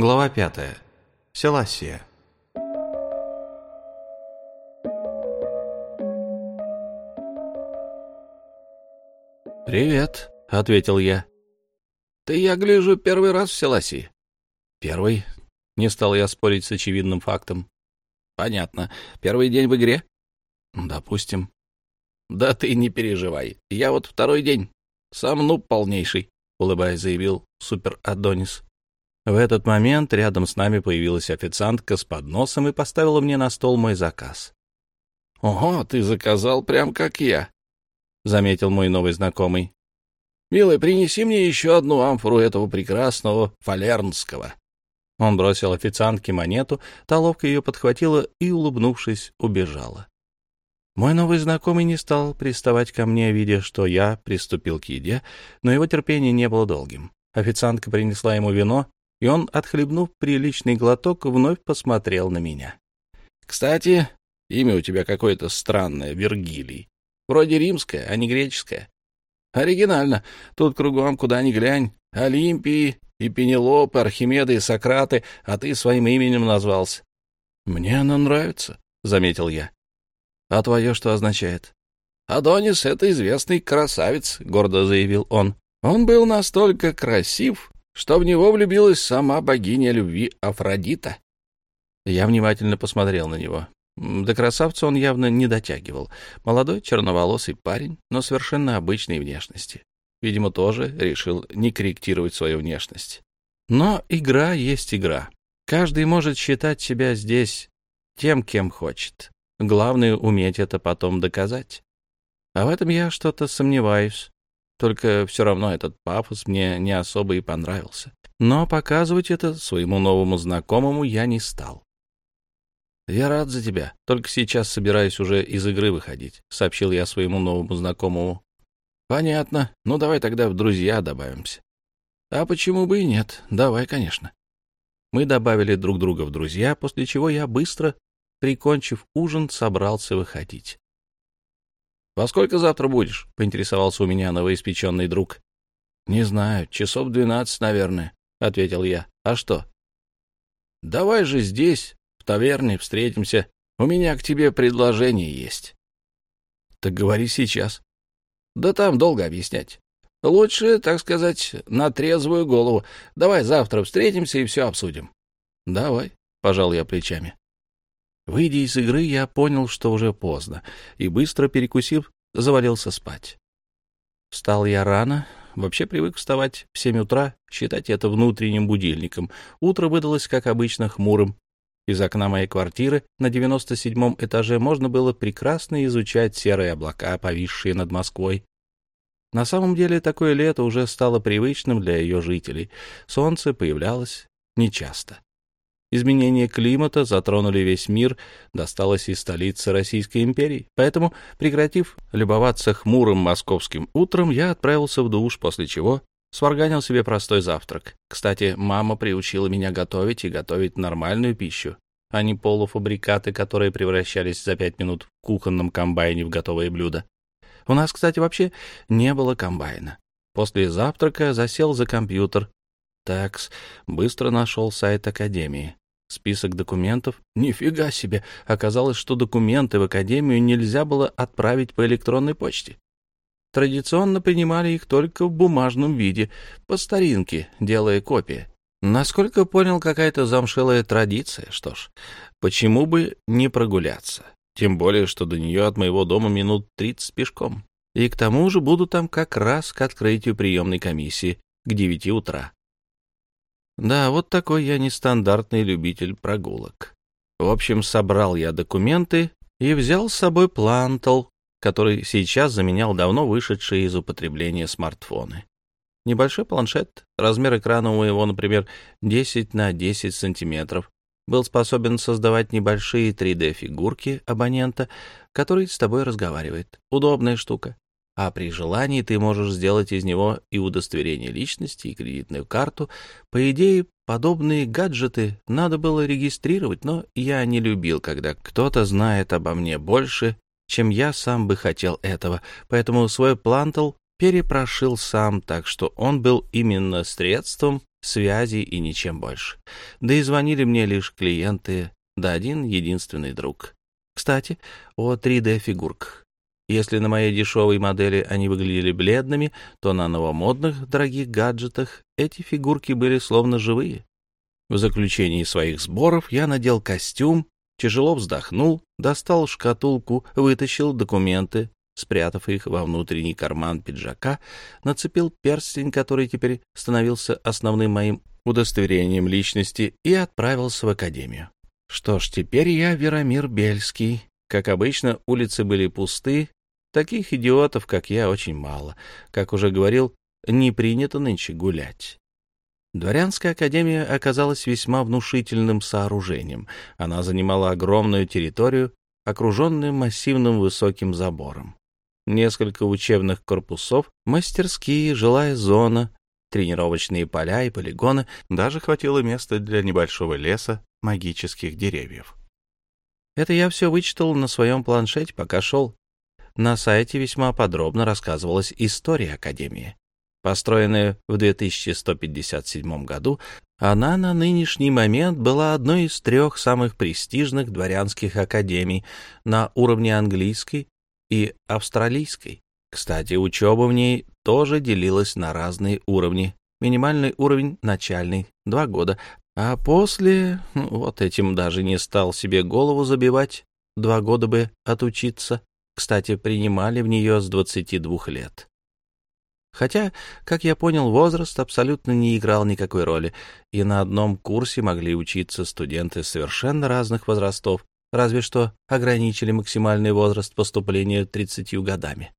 Глава пятая. Селасия. «Привет», — ответил я. «Ты, я гляжу, первый раз в Селасии?» «Первый». Не стал я спорить с очевидным фактом. «Понятно. Первый день в игре?» «Допустим». «Да ты не переживай. Я вот второй день. Сам ну полнейший», — улыбаясь, заявил Супер Адонис. В этот момент рядом с нами появилась официантка с подносом и поставила мне на стол мой заказ. «Ого, ты заказал прям как я», — заметил мой новый знакомый. «Милый, принеси мне еще одну амфору этого прекрасного фалернского». Он бросил официантке монету, та ловко ее подхватила и, улыбнувшись, убежала. Мой новый знакомый не стал приставать ко мне, видя, что я приступил к еде, но его терпение не было долгим. Официантка принесла ему вино, и он, отхлебнув приличный глоток, вновь посмотрел на меня. «Кстати, имя у тебя какое-то странное, Вергилий. Вроде римское, а не греческое. Оригинально. Тут кругом, куда ни глянь, Олимпии и Пенелопы, Архимеды и Сократы, а ты своим именем назвался. Мне оно нравится, — заметил я. А твое что означает? Адонис — это известный красавец, — гордо заявил он. Он был настолько красив, что в него влюбилась сама богиня любви Афродита. Я внимательно посмотрел на него. До красавца он явно не дотягивал. Молодой черноволосый парень, но совершенно обычной внешности. Видимо, тоже решил не корректировать свою внешность. Но игра есть игра. Каждый может считать себя здесь тем, кем хочет. Главное — уметь это потом доказать. А в этом я что-то сомневаюсь. Только все равно этот пафос мне не особо и понравился. Но показывать это своему новому знакомому я не стал. «Я рад за тебя. Только сейчас собираюсь уже из игры выходить», — сообщил я своему новому знакомому. «Понятно. Ну, давай тогда в друзья добавимся». «А почему бы и нет? Давай, конечно». Мы добавили друг друга в друзья, после чего я быстро, прикончив ужин, собрался выходить. «Во сколько завтра будешь?» — поинтересовался у меня новоиспеченный друг. «Не знаю, часов двенадцать, наверное», — ответил я. «А что?» «Давай же здесь, в таверне, встретимся. У меня к тебе предложение есть». «Так говори сейчас». «Да там долго объяснять. Лучше, так сказать, на трезвую голову. Давай завтра встретимся и все обсудим». «Давай», — пожал я плечами. Выйдя из игры, я понял, что уже поздно, и, быстро перекусив, завалился спать. Встал я рано, вообще привык вставать в семь утра, считать это внутренним будильником. Утро выдалось, как обычно, хмурым. Из окна моей квартиры на девяносто седьмом этаже можно было прекрасно изучать серые облака, повисшие над Москвой. На самом деле такое лето уже стало привычным для ее жителей. Солнце появлялось нечасто. Изменения климата затронули весь мир, досталось и столице Российской империи. Поэтому, прекратив любоваться хмурым московским утром, я отправился в душ, после чего сварганил себе простой завтрак. Кстати, мама приучила меня готовить и готовить нормальную пищу, а не полуфабрикаты, которые превращались за пять минут в кухонном комбайне в готовое блюдо. У нас, кстати, вообще не было комбайна. После завтрака засел за компьютер. Такс, быстро нашел сайт Академии. Список документов? Нифига себе! Оказалось, что документы в академию нельзя было отправить по электронной почте. Традиционно принимали их только в бумажном виде, по старинке, делая копии. Насколько понял, какая-то замшелая традиция. Что ж, почему бы не прогуляться? Тем более, что до нее от моего дома минут тридцать пешком. И к тому же буду там как раз к открытию приемной комиссии к девяти утра. Да, вот такой я нестандартный любитель прогулок. В общем, собрал я документы и взял с собой плантал, который сейчас заменял давно вышедшие из употребления смартфоны. Небольшой планшет, размер экрана у него, например, 10 на 10 сантиметров, был способен создавать небольшие 3D-фигурки абонента, который с тобой разговаривает. Удобная штука а при желании ты можешь сделать из него и удостоверение личности, и кредитную карту. По идее, подобные гаджеты надо было регистрировать, но я не любил, когда кто-то знает обо мне больше, чем я сам бы хотел этого, поэтому свой плантал перепрошил сам, так что он был именно средством связи и ничем больше. Да и звонили мне лишь клиенты, да один единственный друг. Кстати, о 3D-фигурках. Если на моей дешевой модели они выглядели бледными, то на новомодных дорогих гаджетах эти фигурки были словно живые. В заключении своих сборов я надел костюм, тяжело вздохнул, достал шкатулку, вытащил документы, спрятав их во внутренний карман пиджака, нацепил перстень, который теперь становился основным моим удостоверением личности, и отправился в академию. Что ж, теперь я Веромир Бельский. Как обычно, улицы были пусты, таких идиотов, как я, очень мало. Как уже говорил, не принято нынче гулять. Дворянская академия оказалась весьма внушительным сооружением. Она занимала огромную территорию, окруженную массивным высоким забором. Несколько учебных корпусов, мастерские, жилая зона, тренировочные поля и полигоны, даже хватило места для небольшого леса магических деревьев. Это я все вычитал на своем планшете, пока шел. На сайте весьма подробно рассказывалась история Академии. Построенная в 2157 году, она на нынешний момент была одной из трех самых престижных дворянских академий на уровне английской и австралийской. Кстати, учеба в ней тоже делилась на разные уровни. Минимальный уровень начальный — два года, а после, ну, вот этим даже не стал себе голову забивать, два года бы отучиться. Кстати, принимали в нее с 22 лет. Хотя, как я понял, возраст абсолютно не играл никакой роли, и на одном курсе могли учиться студенты совершенно разных возрастов, разве что ограничили максимальный возраст поступления 30 годами.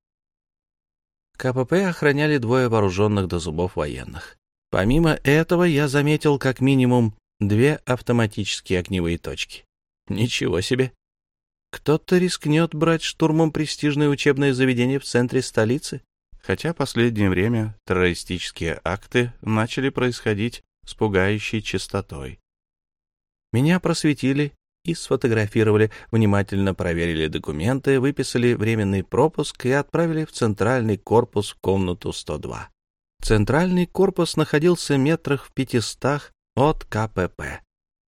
КПП охраняли двое вооруженных до зубов военных. Помимо этого, я заметил как минимум две автоматические огневые точки. Ничего себе! Кто-то рискнет брать штурмом престижное учебное заведение в центре столицы? хотя последнее время террористические акты начали происходить с пугающей частотой. Меня просветили и сфотографировали, внимательно проверили документы, выписали временный пропуск и отправили в центральный корпус в комнату 102. Центральный корпус находился метрах в пятистах от КПП.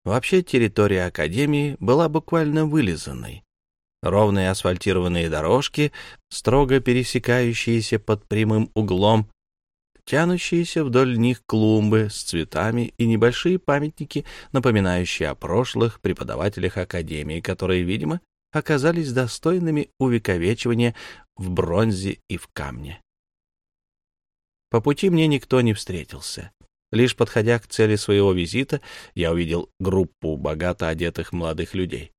Вообще территория Академии была буквально вылизанной ровные асфальтированные дорожки, строго пересекающиеся под прямым углом, тянущиеся вдоль них клумбы с цветами и небольшие памятники, напоминающие о прошлых преподавателях Академии, которые, видимо, оказались достойными увековечивания в бронзе и в камне. По пути мне никто не встретился. Лишь подходя к цели своего визита, я увидел группу богато одетых молодых людей.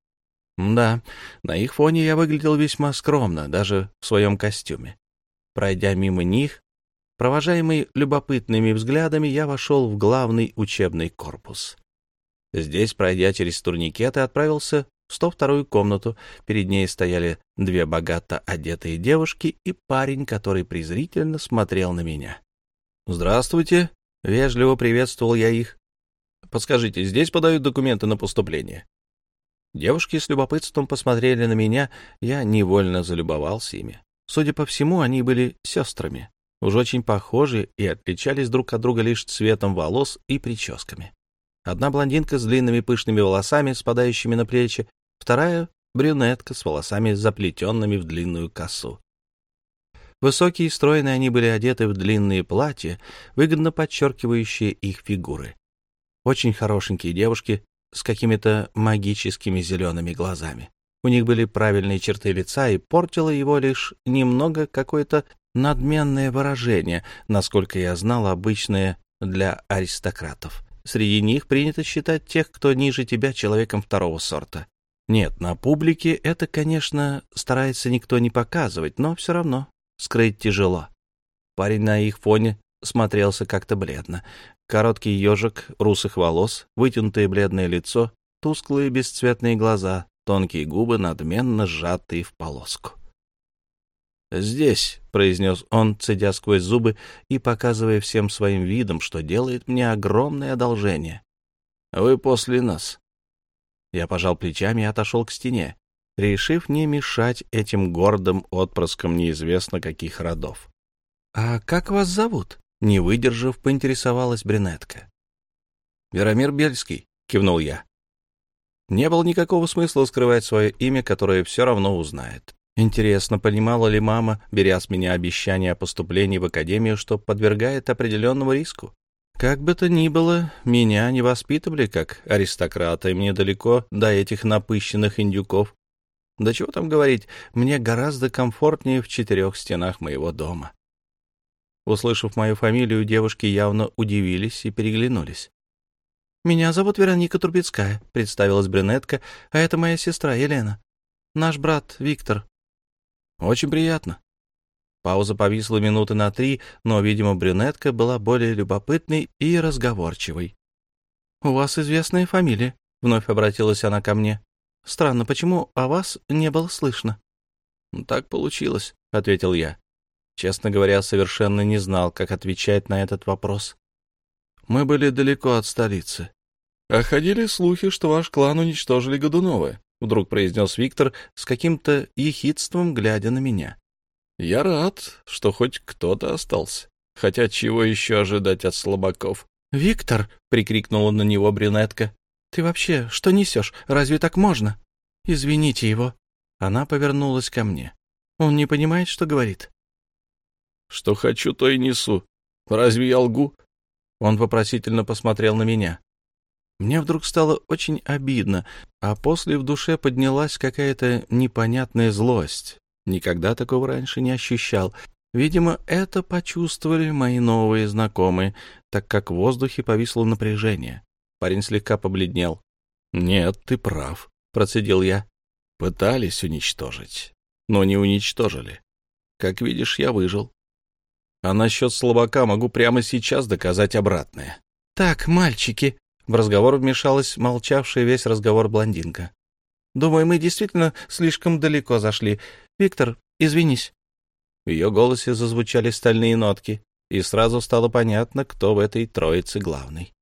Да, на их фоне я выглядел весьма скромно, даже в своем костюме. Пройдя мимо них, провожаемый любопытными взглядами, я вошел в главный учебный корпус. Здесь, пройдя через турникеты, отправился в 102-ю комнату. Перед ней стояли две богато одетые девушки и парень, который презрительно смотрел на меня. «Здравствуйте!» — вежливо приветствовал я их. «Подскажите, здесь подают документы на поступление?» Девушки с любопытством посмотрели на меня, я невольно залюбовался ими. Судя по всему, они были сестрами, уж очень похожи и отличались друг от друга лишь цветом волос и прическами. Одна блондинка с длинными пышными волосами, спадающими на плечи, вторая — брюнетка с волосами, заплетенными в длинную косу. Высокие и стройные они были одеты в длинные платья, выгодно подчеркивающие их фигуры. Очень хорошенькие девушки с какими-то магическими зелеными глазами. У них были правильные черты лица, и портило его лишь немного какое-то надменное выражение, насколько я знал, обычное для аристократов. Среди них принято считать тех, кто ниже тебя, человеком второго сорта. Нет, на публике это, конечно, старается никто не показывать, но все равно скрыть тяжело. Парень на их фоне смотрелся как-то бледно. Короткий ежик русых волос, вытянутое бледное лицо, тусклые бесцветные глаза, тонкие губы, надменно сжатые в полоску. «Здесь», — произнес он, цедя сквозь зубы и показывая всем своим видом, что делает мне огромное одолжение. «Вы после нас». Я пожал плечами и отошел к стене, решив не мешать этим гордым отпрыскам неизвестно каких родов. «А как вас зовут?» Не выдержав, поинтересовалась брюнетка. Веромир Бельский, кивнул я. Не было никакого смысла скрывать свое имя, которое все равно узнает. Интересно, понимала ли мама, беря с меня обещание о поступлении в академию, что подвергает определенному риску? Как бы то ни было, меня не воспитывали как аристократа, и мне далеко до этих напыщенных индюков. Да чего там говорить, мне гораздо комфортнее в четырех стенах моего дома. Услышав мою фамилию, девушки явно удивились и переглянулись. «Меня зовут Вероника Трубецкая», — представилась брюнетка, «а это моя сестра Елена. Наш брат Виктор». «Очень приятно». Пауза повисла минуты на три, но, видимо, брюнетка была более любопытной и разговорчивой. «У вас известная фамилия», — вновь обратилась она ко мне. «Странно, почему о вас не было слышно?» «Так получилось», — ответил я. Честно говоря, совершенно не знал, как отвечать на этот вопрос. Мы были далеко от столицы. А ходили слухи, что ваш клан уничтожили Годуновы, вдруг произнес Виктор с каким-то ехидством, глядя на меня. Я рад, что хоть кто-то остался. Хотя чего еще ожидать от слабаков? «Виктор!» — прикрикнула на него брюнетка. «Ты вообще что несешь? Разве так можно? Извините его». Она повернулась ко мне. «Он не понимает, что говорит. Что хочу, то и несу. Разве я лгу? Он вопросительно посмотрел на меня. Мне вдруг стало очень обидно, а после в душе поднялась какая-то непонятная злость. Никогда такого раньше не ощущал. Видимо, это почувствовали мои новые знакомые, так как в воздухе повисло напряжение. Парень слегка побледнел. «Нет, ты прав», — процедил я. «Пытались уничтожить, но не уничтожили. Как видишь, я выжил. А насчет слабака могу прямо сейчас доказать обратное. «Так, мальчики», — в разговор вмешалась молчавшая весь разговор блондинка. «Думаю, мы действительно слишком далеко зашли. Виктор, извинись». В ее голосе зазвучали стальные нотки, и сразу стало понятно, кто в этой троице главный.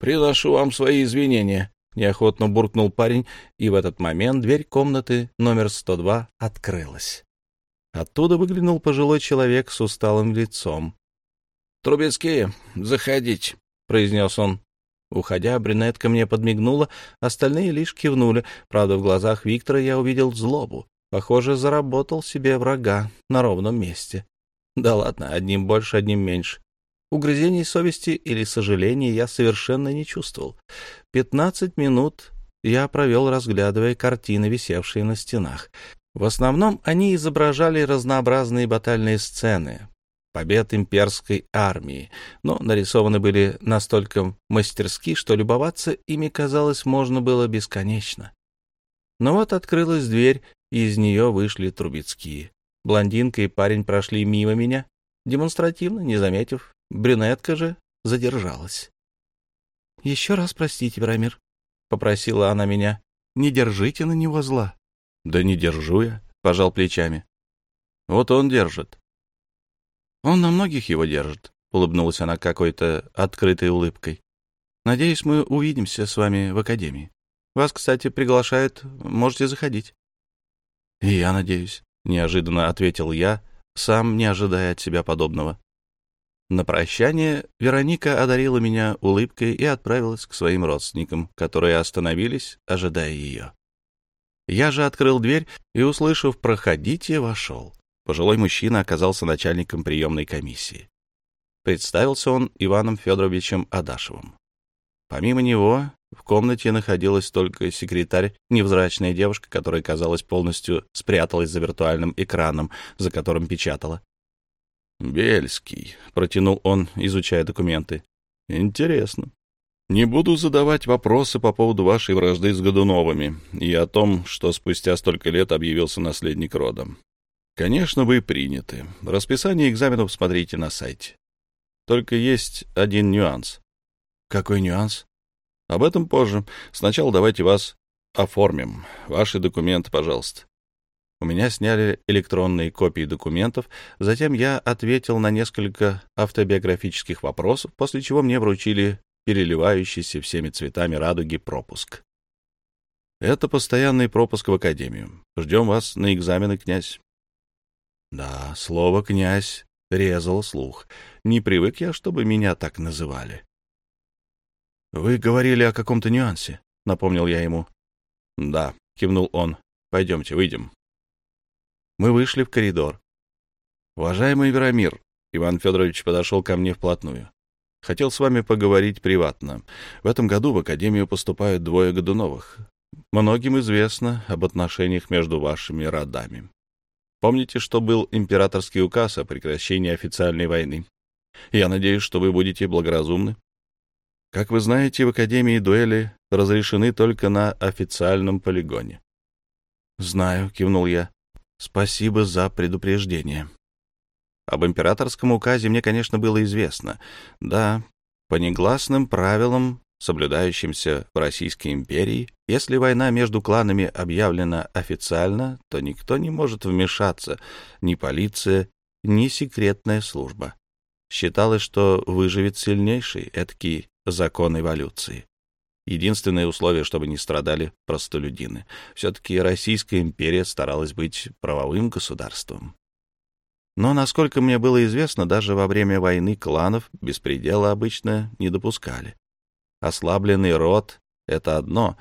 «Приношу вам свои извинения», — неохотно буркнул парень, и в этот момент дверь комнаты номер 102 открылась. Оттуда выглянул пожилой человек с усталым лицом. — Трубецкие, заходите, — произнес он. Уходя, брюнетка мне подмигнула, остальные лишь кивнули. Правда, в глазах Виктора я увидел злобу. Похоже, заработал себе врага на ровном месте. Да ладно, одним больше, одним меньше. Угрызений совести или сожаления я совершенно не чувствовал. Пятнадцать минут я провел, разглядывая картины, висевшие на стенах. В основном они изображали разнообразные батальные сцены, побед имперской армии, но нарисованы были настолько мастерски, что любоваться ими, казалось, можно было бесконечно. Но вот открылась дверь, и из нее вышли Трубецкие. Блондинка и парень прошли мимо меня, демонстративно, не заметив. Брюнетка же задержалась. — Еще раз простите, Верамир, — попросила она меня. — Не держите на него зла. Да не держу я, пожал плечами. Вот он держит. Он на многих его держит, улыбнулась она какой-то открытой улыбкой. Надеюсь, мы увидимся с вами в академии. Вас, кстати, приглашают, можете заходить. И я надеюсь, неожиданно ответил я, сам не ожидая от себя подобного. На прощание Вероника одарила меня улыбкой и отправилась к своим родственникам, которые остановились, ожидая ее. Я же открыл дверь и, услышав «проходите», вошел. Пожилой мужчина оказался начальником приемной комиссии. Представился он Иваном Федоровичем Адашевым. Помимо него в комнате находилась только секретарь, невзрачная девушка, которая, казалось, полностью спряталась за виртуальным экраном, за которым печатала. «Бельский», — протянул он, изучая документы. «Интересно. Не буду задавать вопросы по поводу вашей вражды с Годуновыми и о том, что спустя столько лет объявился наследник рода. Конечно, вы приняты. Расписание экзаменов смотрите на сайте. Только есть один нюанс. Какой нюанс? Об этом позже. Сначала давайте вас оформим. Ваши документы, пожалуйста. У меня сняли электронные копии документов, затем я ответил на несколько автобиографических вопросов, после чего мне вручили переливающийся всеми цветами радуги пропуск. Это постоянный пропуск в академию. Ждем вас на экзамены, князь. Да, слово «князь» резал слух. Не привык я, чтобы меня так называли. «Вы говорили о каком-то нюансе», — напомнил я ему. «Да», — кивнул он. «Пойдемте, выйдем». Мы вышли в коридор. «Уважаемый Веромир», — Иван Федорович подошел ко мне вплотную. «Хотел с вами поговорить приватно. В этом году в Академию поступают двое Годуновых. Многим известно об отношениях между вашими родами. Помните, что был императорский указ о прекращении официальной войны? Я надеюсь, что вы будете благоразумны. Как вы знаете, в Академии дуэли разрешены только на официальном полигоне. — Знаю, — кивнул я. — Спасибо за предупреждение. Об императорском указе мне, конечно, было известно. Да, по негласным правилам, соблюдающимся в Российской империи, если война между кланами объявлена официально, то никто не может вмешаться, ни полиция, ни секретная служба. Считалось, что выживет сильнейший, эдакий закон эволюции. Единственное условие, чтобы не страдали простолюдины. Все-таки Российская империя старалась быть правовым государством. Но, насколько мне было известно, даже во время войны кланов беспредела обычно не допускали. Ослабленный род — это одно,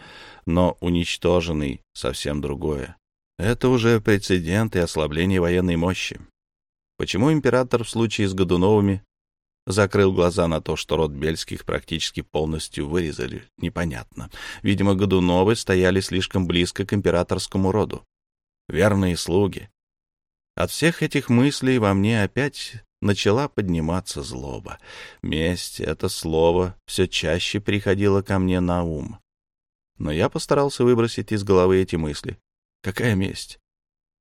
но уничтоженный — совсем другое. Это уже прецедент и ослабление военной мощи. Почему император в случае с Годуновыми закрыл глаза на то, что род Бельских практически полностью вырезали, непонятно. Видимо, Годуновы стояли слишком близко к императорскому роду. Верные слуги. От всех этих мыслей во мне опять начала подниматься злоба. Месть — это слово все чаще приходило ко мне на ум. Но я постарался выбросить из головы эти мысли. Какая месть?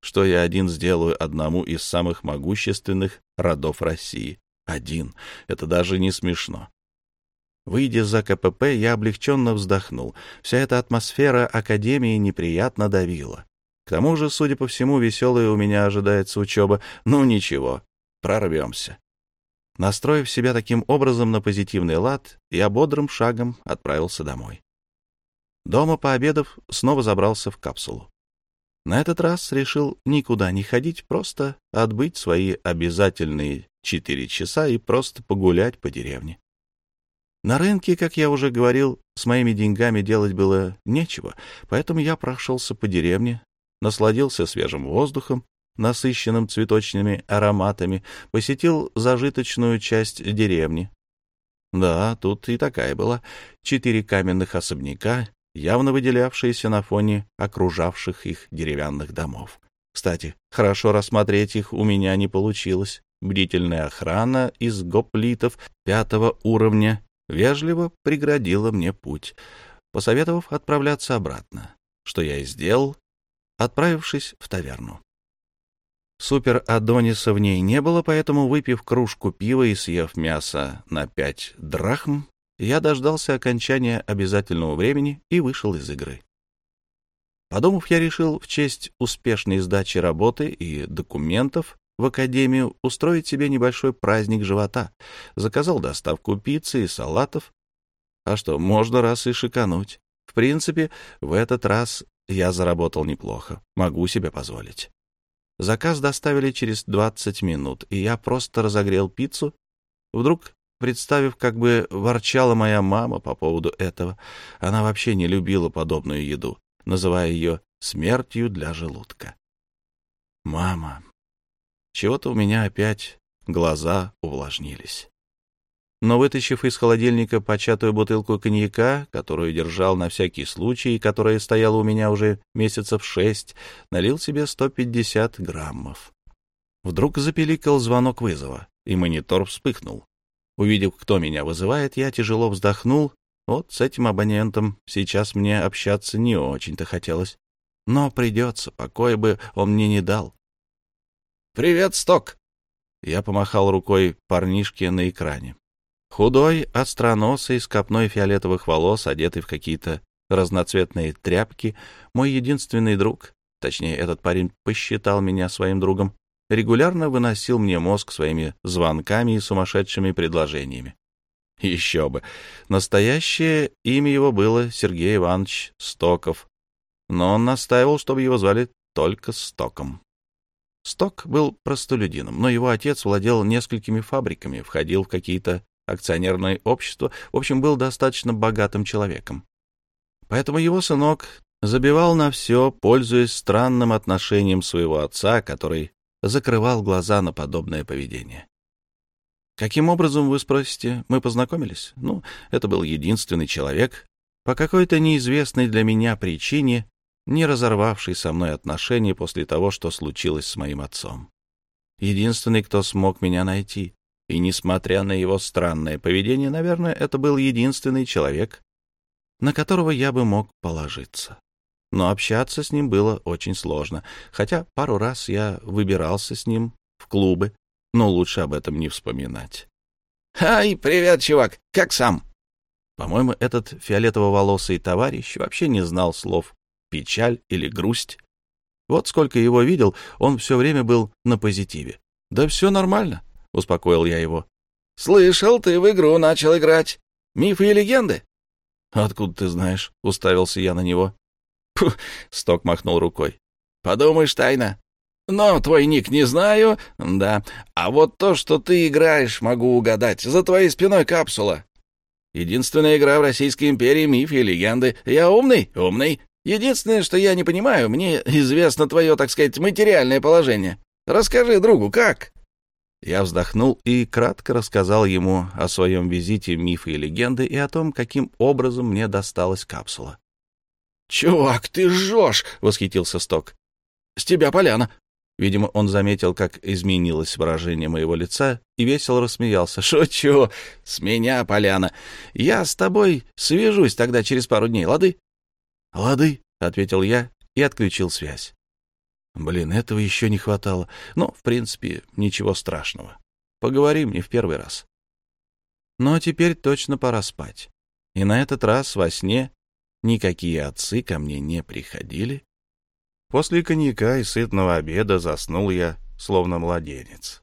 Что я один сделаю одному из самых могущественных родов России? Один. Это даже не смешно. Выйдя за КПП, я облегченно вздохнул. Вся эта атмосфера Академии неприятно давила. К тому же, судя по всему, веселая у меня ожидается учеба. Ну, ничего, прорвемся. Настроив себя таким образом на позитивный лад, я бодрым шагом отправился домой. Дома, пообедав, снова забрался в капсулу. На этот раз решил никуда не ходить, просто отбыть свои обязательные четыре часа и просто погулять по деревне. На рынке, как я уже говорил, с моими деньгами делать было нечего, поэтому я прошелся по деревне, насладился свежим воздухом, насыщенным цветочными ароматами, посетил зажиточную часть деревни. Да, тут и такая была. Четыре каменных особняка, явно выделявшиеся на фоне окружавших их деревянных домов. Кстати, хорошо рассмотреть их у меня не получилось. Бдительная охрана из гоплитов пятого уровня вежливо преградила мне путь, посоветовав отправляться обратно, что я и сделал, отправившись в таверну. Супер Адониса в ней не было, поэтому, выпив кружку пива и съев мясо на пять драхм, я дождался окончания обязательного времени и вышел из игры. Подумав, я решил в честь успешной сдачи работы и документов в академию устроить себе небольшой праздник живота. Заказал доставку пиццы и салатов. А что, можно раз и шикануть. Принципе, в этот раз я заработал неплохо. Могу себе позволить. Заказ доставили через 20 минут, и я просто разогрел пиццу. Вдруг представив, как бы ворчала моя мама по поводу этого. Она вообще не любила подобную еду, называя ее смертью для желудка. Мама. Чего-то у меня опять глаза увлажнились. Но, вытащив из холодильника початую бутылку коньяка, которую держал на всякий случай и которая стояла у меня уже месяцев шесть, налил себе 150 граммов. Вдруг запеликал звонок вызова, и монитор вспыхнул. Увидев, кто меня вызывает, я тяжело вздохнул. Вот с этим абонентом сейчас мне общаться не очень-то хотелось. Но придется, покоя бы он мне не дал. «Привет, Сток!» Я помахал рукой парнишке на экране. Худой, остроносый, с копной фиолетовых волос, одетый в какие-то разноцветные тряпки, мой единственный друг, точнее, этот парень посчитал меня своим другом, регулярно выносил мне мозг своими звонками и сумасшедшими предложениями. Еще бы. Настоящее имя его было Сергей Иванович Стоков, но он настаивал, чтобы его звали только Стоком. Сток был простолюдином, но его отец владел несколькими фабриками, входил в какие-то акционерное общество, в общем, был достаточно богатым человеком. Поэтому его сынок забивал на все, пользуясь странным отношением своего отца, который закрывал глаза на подобное поведение. Каким образом, вы спросите, мы познакомились? Ну, это был единственный человек, по какой-то неизвестной для меня причине, не разорвавший со мной отношения после того, что случилось с моим отцом. Единственный, кто смог меня найти. И, несмотря на его странное поведение, наверное, это был единственный человек, на которого я бы мог положиться. Но общаться с ним было очень сложно, хотя пару раз я выбирался с ним в клубы, но лучше об этом не вспоминать. «Ай, привет, чувак! Как сам?» По-моему, этот фиолетово-волосый товарищ вообще не знал слов «печаль» или «грусть». Вот сколько его видел, он все время был на позитиве. «Да все нормально», — успокоил я его. «Слышал, ты в игру начал играть. Мифы и легенды?» «Откуда ты знаешь?» — уставился я на него. Пуh, Сток махнул рукой. «Подумаешь, тайна. Но твой ник не знаю, да. А вот то, что ты играешь, могу угадать. За твоей спиной капсула. Единственная игра в Российской империи, мифы и легенды. Я умный? Умный. Единственное, что я не понимаю, мне известно твое, так сказать, материальное положение. Расскажи другу, как?» Я вздохнул и кратко рассказал ему о своем визите мифы и легенды и о том, каким образом мне досталась капсула. «Чувак, ты жжешь!» — восхитился Сток. «С тебя поляна!» Видимо, он заметил, как изменилось выражение моего лица, и весело рассмеялся. «Шучу! С меня поляна! Я с тобой свяжусь тогда через пару дней, лады?» «Лады», — ответил я и отключил связь. Блин, этого еще не хватало. Но, в принципе, ничего страшного. Поговорим не в первый раз. Но теперь точно пора спать. И на этот раз во сне никакие отцы ко мне не приходили. После коньяка и сытного обеда заснул я, словно младенец.